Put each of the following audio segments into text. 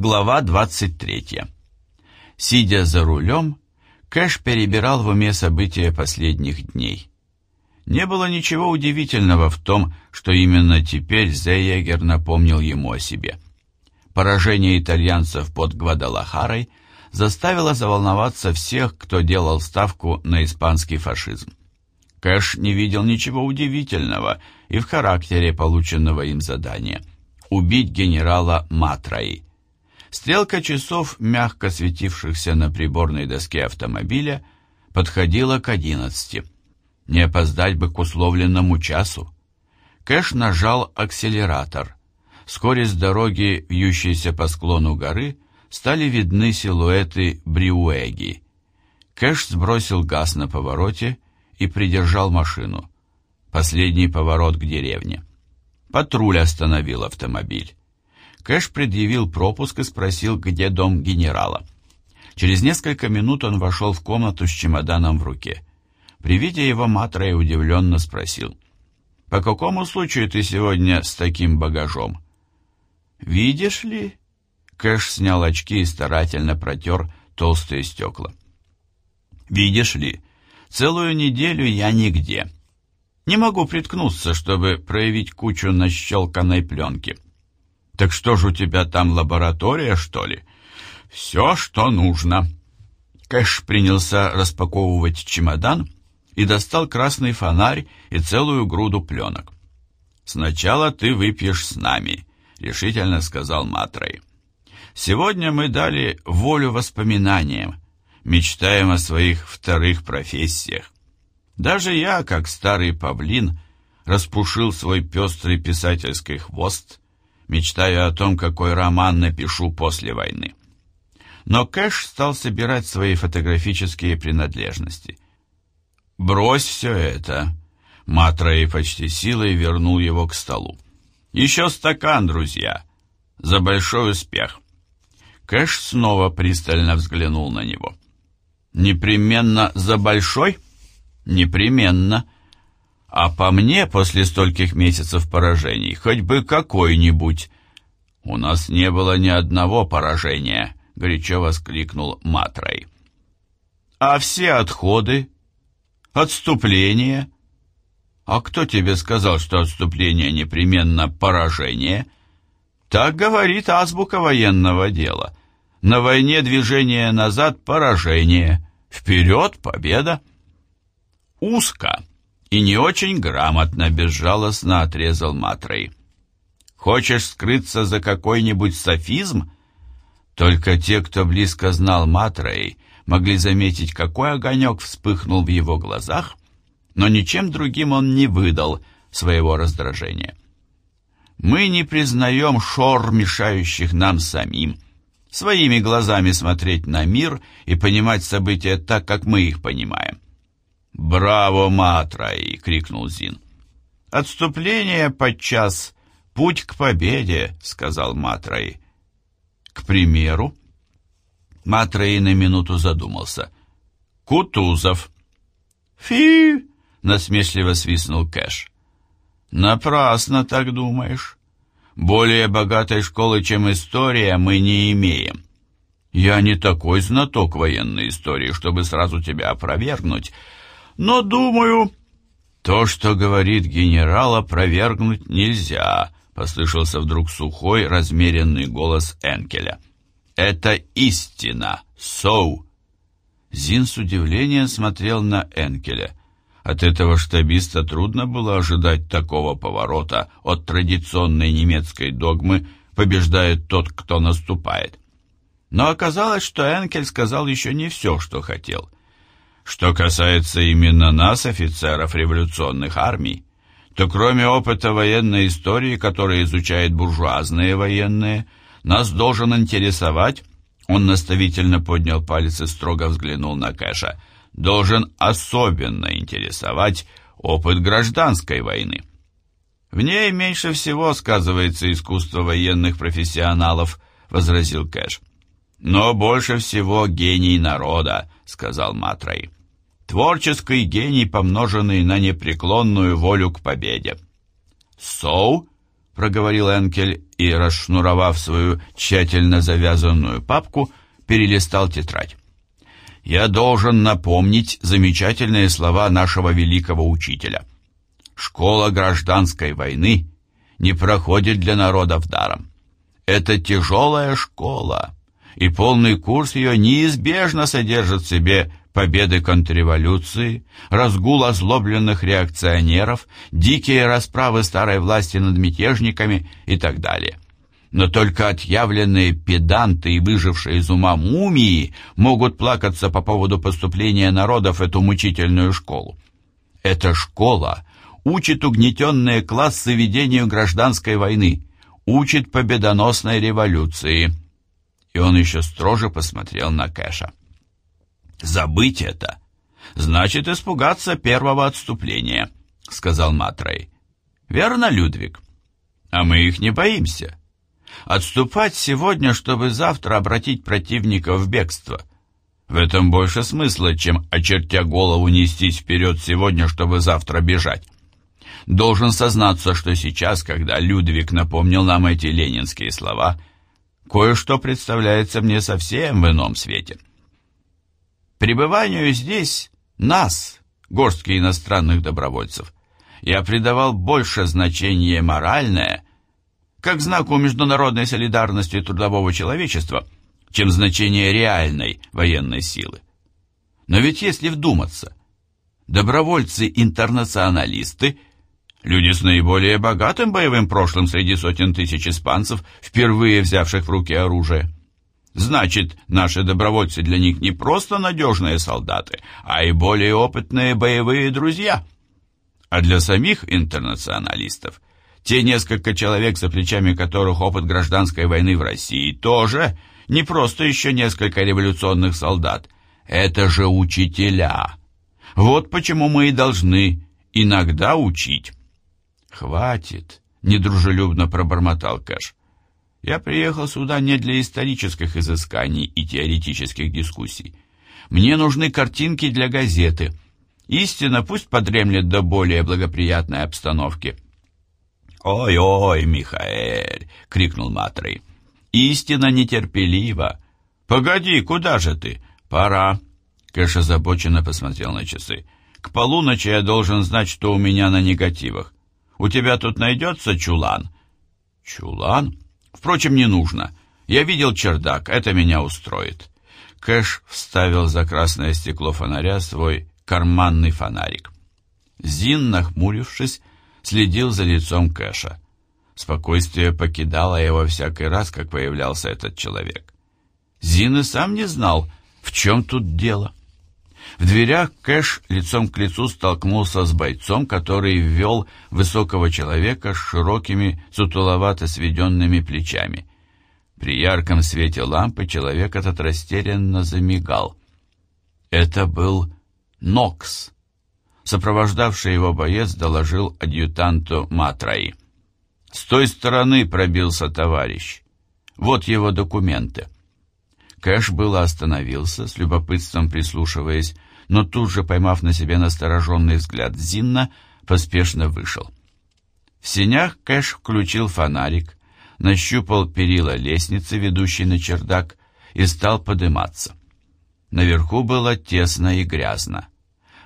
Глава 23. Сидя за рулем, Кэш перебирал в уме события последних дней. Не было ничего удивительного в том, что именно теперь Зейегер напомнил ему о себе. Поражение итальянцев под Гвадалахарой заставило заволноваться всех, кто делал ставку на испанский фашизм. Кэш не видел ничего удивительного и в характере полученного им задания – убить генерала Матраи – Стрелка часов, мягко светившихся на приборной доске автомобиля, подходила к одиннадцати. Не опоздать бы к условленному часу. Кэш нажал акселератор. Вскоре с дороги, вьющейся по склону горы, стали видны силуэты Бриуэги. Кэш сбросил газ на повороте и придержал машину. Последний поворот к деревне. Патруль остановил автомобиль. Кэш предъявил пропуск и спросил, где дом генерала. Через несколько минут он вошел в комнату с чемоданом в руке. При виде его Матрей удивленно спросил, «По какому случаю ты сегодня с таким багажом?» «Видишь ли?» Кэш снял очки и старательно протер толстые стекла. «Видишь ли, целую неделю я нигде. Не могу приткнуться, чтобы проявить кучу нащелканной пленки». «Так что же у тебя там лаборатория, что ли?» «Все, что нужно». Кэш принялся распаковывать чемодан и достал красный фонарь и целую груду пленок. «Сначала ты выпьешь с нами», — решительно сказал Матрей. «Сегодня мы дали волю воспоминаниям, мечтаем о своих вторых профессиях. Даже я, как старый павлин, распушил свой пестрый писательский хвост мечтаю о том, какой роман напишу после войны. Но Кэш стал собирать свои фотографические принадлежности. «Брось все это!» Матрей почти силой вернул его к столу. «Еще стакан, друзья! За большой успех!» Кэш снова пристально взглянул на него. «Непременно за большой?» «Непременно!» А по мне, после стольких месяцев поражений, хоть бы какой-нибудь. У нас не было ни одного поражения, горячо воскликнул Матрой. А все отходы? Отступление? А кто тебе сказал, что отступление непременно поражение? Так говорит азбука военного дела. На войне движение назад – поражение, вперед – победа. Узко и не очень грамотно, безжалостно отрезал Матрей. Хочешь скрыться за какой-нибудь софизм? Только те, кто близко знал Матрей, могли заметить, какой огонек вспыхнул в его глазах, но ничем другим он не выдал своего раздражения. Мы не признаем шор, мешающих нам самим, своими глазами смотреть на мир и понимать события так, как мы их понимаем. «Браво, Матрай!» — крикнул Зин. «Отступление подчас — путь к победе», — сказал Матрай. «К примеру?» Матрай на минуту задумался. «Кутузов». «Фи!» — насмешливо свистнул Кэш. «Напрасно так думаешь. Более богатой школы, чем история, мы не имеем. Я не такой знаток военной истории, чтобы сразу тебя опровергнуть, но, думаю, то, что говорит генерал, опровергнуть нельзя, послышался вдруг сухой, размеренный голос Энкеля. Это истина, Соу. Зин с удивлением смотрел на Энкеля. От этого штабиста трудно было ожидать такого поворота от традиционной немецкой догмы «побеждает тот, кто наступает». Но оказалось, что Энкель сказал еще не все, что хотел – что касается именно нас, офицеров революционных армий, то кроме опыта военной истории, который изучает буржуазные военные, нас должен интересовать, он наставительно поднял палец и строго взглянул на Кэша, должен особенно интересовать опыт гражданской войны. В ней меньше всего сказывается искусство военных профессионалов, возразил Кэш. Но больше всего гений народа, сказал Матрей. Творческий гений, помноженный на непреклонную волю к победе. «Соу?» — проговорил Энкель и, расшнуровав свою тщательно завязанную папку, перелистал тетрадь. «Я должен напомнить замечательные слова нашего великого учителя. Школа гражданской войны не проходит для народов даром. Это тяжелая школа, и полный курс ее неизбежно содержит в себе победы контрреволюции, разгул озлобленных реакционеров, дикие расправы старой власти над мятежниками и так далее. Но только отъявленные педанты и выжившие из ума мумии могут плакаться по поводу поступления народов в эту мучительную школу. Эта школа учит угнетенные классы ведению гражданской войны, учит победоносной революции. И он еще строже посмотрел на Кэша. «Забыть это значит испугаться первого отступления», — сказал Матрей. «Верно, Людвиг? А мы их не боимся. Отступать сегодня, чтобы завтра обратить противника в бегство. В этом больше смысла, чем, очертя голову, нестись вперед сегодня, чтобы завтра бежать. Должен сознаться, что сейчас, когда Людвиг напомнил нам эти ленинские слова, кое-что представляется мне совсем в ином свете. Пребыванию здесь нас, горстки иностранных добровольцев, я придавал больше значение моральное, как знаку международной солидарности трудового человечества, чем значение реальной военной силы. Но ведь если вдуматься, добровольцы-интернационалисты Люди с наиболее богатым боевым прошлым среди сотен тысяч испанцев, впервые взявших в руки оружие. Значит, наши добровольцы для них не просто надежные солдаты, а и более опытные боевые друзья. А для самих интернационалистов, те несколько человек, за плечами которых опыт гражданской войны в России, тоже не просто еще несколько революционных солдат. Это же учителя. Вот почему мы и должны иногда учить. «Хватит!» — недружелюбно пробормотал Кэш. «Я приехал сюда не для исторических изысканий и теоретических дискуссий. Мне нужны картинки для газеты. Истина пусть подремлет до более благоприятной обстановки». «Ой-ой, Михаэль!» — крикнул Матрей. «Истина нетерпелива. Погоди, куда же ты? Пора!» Кэш озабоченно посмотрел на часы. «К полуночи я должен знать, что у меня на негативах. У тебя тут найдется чулан?» «Чулан? Впрочем, не нужно. Я видел чердак, это меня устроит». Кэш вставил за красное стекло фонаря свой карманный фонарик. Зин, нахмурившись, следил за лицом Кэша. Спокойствие покидало его всякий раз, как появлялся этот человек. Зин и сам не знал, в чем тут дело. В дверях Кэш лицом к лицу столкнулся с бойцом, который ввел высокого человека с широкими, сутуловато сведенными плечами. При ярком свете лампы человек этот растерянно замигал. Это был Нокс. Сопровождавший его боец доложил адъютанту Матраи. «С той стороны пробился товарищ. Вот его документы». Кэш было остановился, с любопытством прислушиваясь но тут же, поймав на себе настороженный взгляд Зинна, поспешно вышел. В сенях Кэш включил фонарик, нащупал перила лестницы, ведущей на чердак, и стал подниматься. Наверху было тесно и грязно.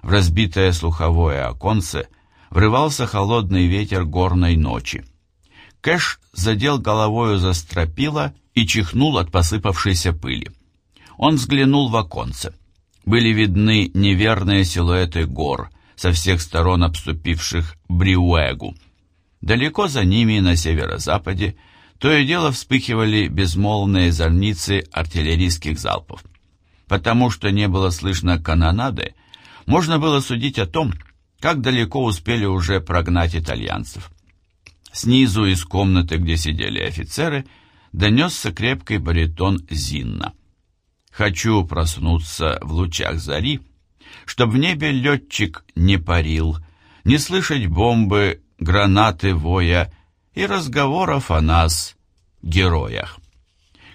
В разбитое слуховое оконце врывался холодный ветер горной ночи. Кэш задел головою за стропила и чихнул от посыпавшейся пыли. Он взглянул в оконце были видны неверные силуэты гор, со всех сторон обступивших Бриуэгу. Далеко за ними, на северо-западе, то и дело вспыхивали безмолвные зорницы артиллерийских залпов. Потому что не было слышно канонады, можно было судить о том, как далеко успели уже прогнать итальянцев. Снизу из комнаты, где сидели офицеры, донесся крепкий баритон Зинна. Хочу проснуться в лучах зари, Чтоб в небе летчик не парил, Не слышать бомбы, гранаты воя И разговоров о нас, героях.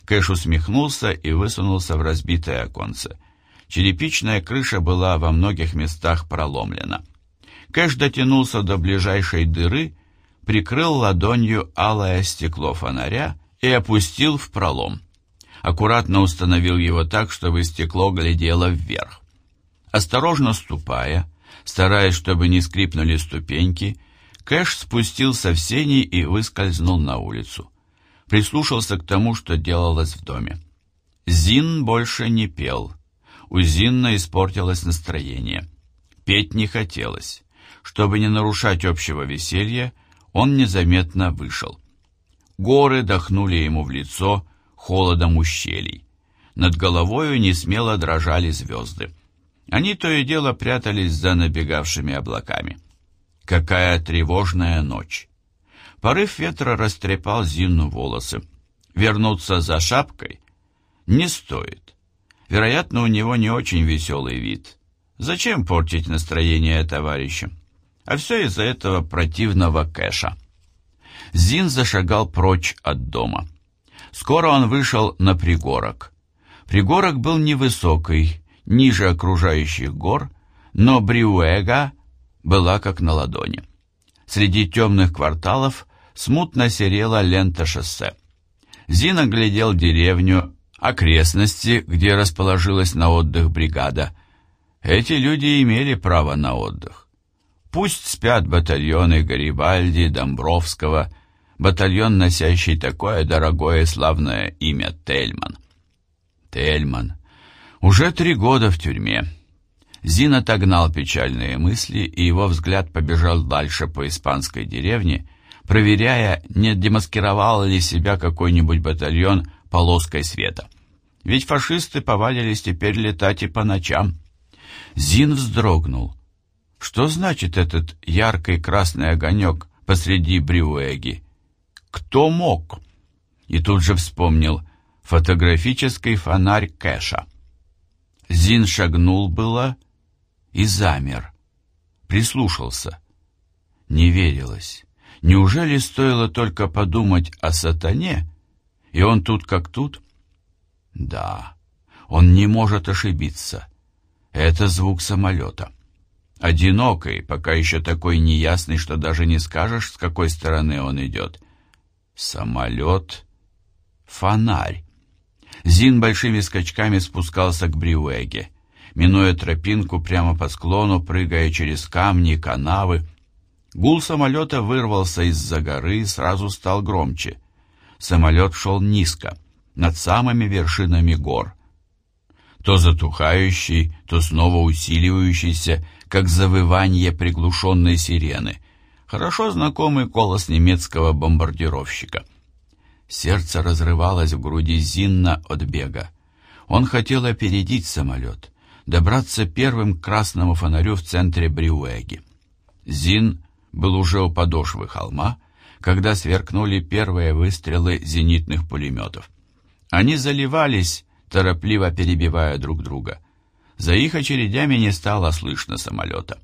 Кэш усмехнулся и высунулся в разбитое оконце. Черепичная крыша была во многих местах проломлена. Кэш дотянулся до ближайшей дыры, прикрыл ладонью алое стекло фонаря и опустил в пролом. Аккуратно установил его так, чтобы стекло глядело вверх. Осторожно ступая, стараясь, чтобы не скрипнули ступеньки, Кэш спустился в сени и выскользнул на улицу. Прислушался к тому, что делалось в доме. Зин больше не пел. У Зинна испортилось настроение. Петь не хотелось. Чтобы не нарушать общего веселья, он незаметно вышел. Горы дохнули ему в лицо холодом ущелий. Над головою несмело дрожали звезды. Они то и дело прятались за набегавшими облаками. Какая тревожная ночь! Порыв ветра растрепал Зинну волосы. Вернуться за шапкой не стоит. Вероятно, у него не очень веселый вид. Зачем портить настроение товарища? А все из-за этого противного кэша. Зин зашагал прочь от дома. Скоро он вышел на пригорок. Пригорок был невысокий, ниже окружающих гор, но Бриуэга была как на ладони. Среди темных кварталов смутно серела лента шоссе. Зин оглядел деревню, окрестности, где расположилась на отдых бригада. Эти люди имели право на отдых. Пусть спят батальоны Гарибальди, Домбровского, батальон, носящий такое дорогое славное имя Тельман. Тельман. Уже три года в тюрьме. Зин отогнал печальные мысли, и его взгляд побежал дальше по испанской деревне, проверяя, не демаскировал ли себя какой-нибудь батальон полоской света. Ведь фашисты повадились теперь летать и по ночам. Зин вздрогнул. Что значит этот яркий красный огонек посреди Брюэги? Кто мог? И тут же вспомнил фотографический фонарь Кэша. Зин шагнул было и замер. Прислушался. Не верилось. Неужели стоило только подумать о сатане, и он тут как тут? Да, он не может ошибиться. Это звук самолета. Одинокий, пока еще такой неясный, что даже не скажешь, с какой стороны он идет. Самолет, фонарь. Зин большими скачками спускался к Бриуэге, минуя тропинку прямо по склону, прыгая через камни, канавы. Гул самолета вырвался из-за горы и сразу стал громче. Самолет шел низко, над самыми вершинами гор. То затухающий, то снова усиливающийся, как завывание приглушенной сирены. Хорошо знакомый голос немецкого бомбардировщика — Сердце разрывалось в груди Зинна от бега. Он хотел опередить самолет, добраться первым к красному фонарю в центре Бриуэги. Зин был уже у подошвы холма, когда сверкнули первые выстрелы зенитных пулеметов. Они заливались, торопливо перебивая друг друга. За их очередями не стало слышно самолета.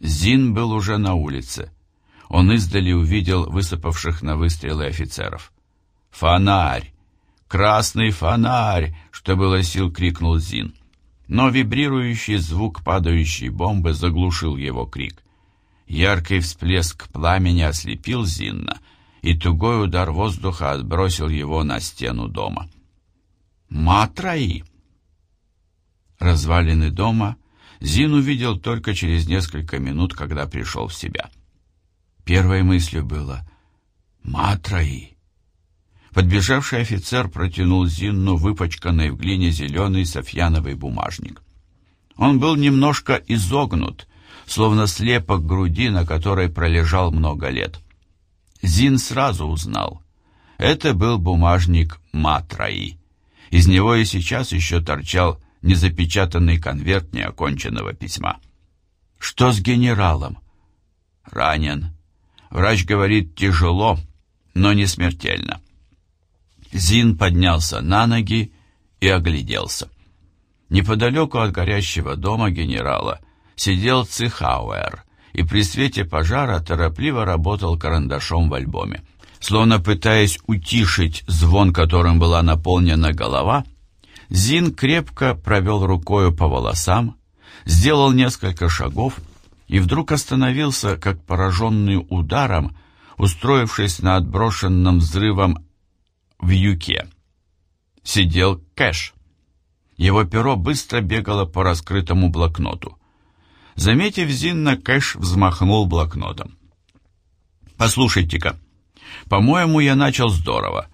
Зин был уже на улице. Он издали увидел высыпавших на выстрелы офицеров. «Фонарь! Красный фонарь!» — что было сил, крикнул Зин. Но вибрирующий звук падающей бомбы заглушил его крик. Яркий всплеск пламени ослепил Зинна, и тугой удар воздуха отбросил его на стену дома. «Матраи!» Развалины дома Зин увидел только через несколько минут, когда пришел в себя. Первой мыслью было «Матраи!» Подбежавший офицер протянул Зинну выпачканный в глине зеленый софьяновый бумажник. Он был немножко изогнут, словно слепок груди, на которой пролежал много лет. Зин сразу узнал. Это был бумажник Матраи. Из него и сейчас еще торчал незапечатанный конверт неоконченного письма. «Что с генералом?» «Ранен. Врач говорит, тяжело, но не смертельно». Зин поднялся на ноги и огляделся. Неподалеку от горящего дома генерала сидел Цихауэр и при свете пожара торопливо работал карандашом в альбоме. Словно пытаясь утишить звон, которым была наполнена голова, Зин крепко провел рукою по волосам, сделал несколько шагов и вдруг остановился, как пораженный ударом, устроившись на отброшенном взрывом в юке. Сидел Кэш. Его перо быстро бегало по раскрытому блокноту. Заметив Зинна, Кэш взмахнул блокнотом. «Послушайте-ка, по-моему, я начал здорово.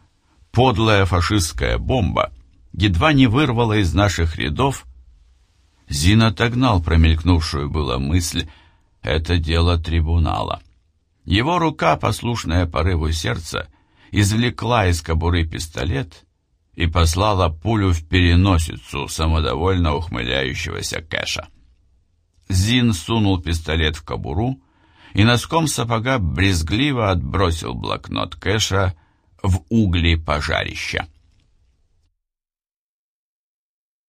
Подлая фашистская бомба едва не вырвала из наших рядов...» Зин отогнал промелькнувшую была мысль «это дело трибунала». Его рука, послушная порыву сердца, извлекла из кобуры пистолет и послала пулю в переносицу самодовольно ухмыляющегося Кэша. Зин сунул пистолет в кобуру и носком сапога брезгливо отбросил блокнот Кэша в угли пожарища.